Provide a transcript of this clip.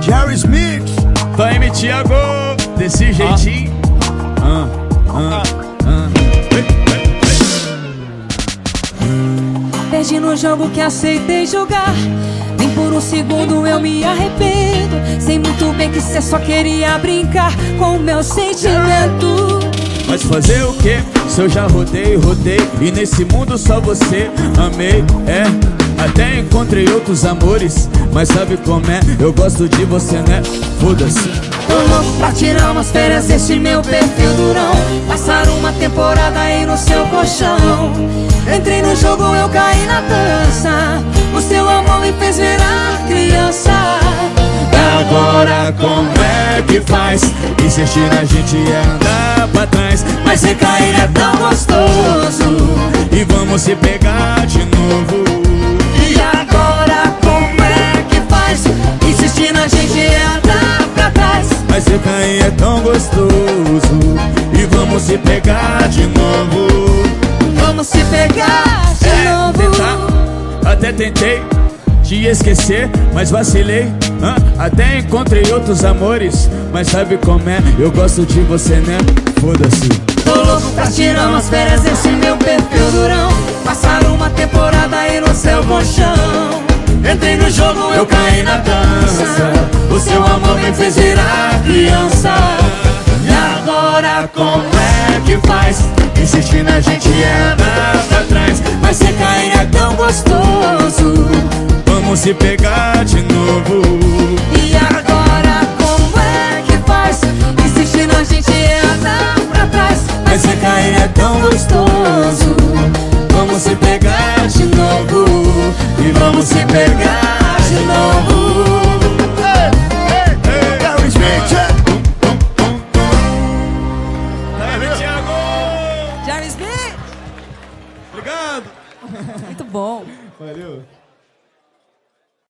Jerry Smith. Vai me Thiago, desse jeitinho. Ah, ah, ah. Perdi no jogo que aceitei jogar. Nem por um segundo eu me arrependo. Sei muito bem que cê só queria brincar com o meu sentimento. Mas fazer o que? Se eu já rodei, rodei E nesse mundo só você amei, é Até encontrei outros amores Mas sabe como é? Eu gosto de você, né? Foda-se. Tô louco pra tirar umas férias desse meu perfil durão. Passar uma temporada aí no seu colchão. Entrei no jogo, eu caí na dança. O seu amor me fez virar criança. Agora como é que faz? Insistir na gente é andar pra trás. Mas se cair é tão gostoso. E vamos se pegar de novo Mas se cair é tão gostoso. E vamos se pegar de novo. Vamos se pegar de é, novo. tentar, Até tentei te esquecer, mas vacilei hã? Até encontrei outros amores. Mas sabe como é? Eu gosto de você, né? Foda-se. Tô louco pra tirar umas férias desse meu perfil durão. Passar uma temporada aí no seu colchão Entrei no jogo, eu caí na dança. O seu amor me fez virar criança. E agora como é que faz? Insistir na gente é andar pra trás Mas se cair é tão gostoso. Vamos se pegar de novo. E agora como é que faz? Insistir na gente é andar pra trás. Mas se cair é tão gostoso. Vamos se pegar de novo. E vamos se pegar Muito bom. Valeu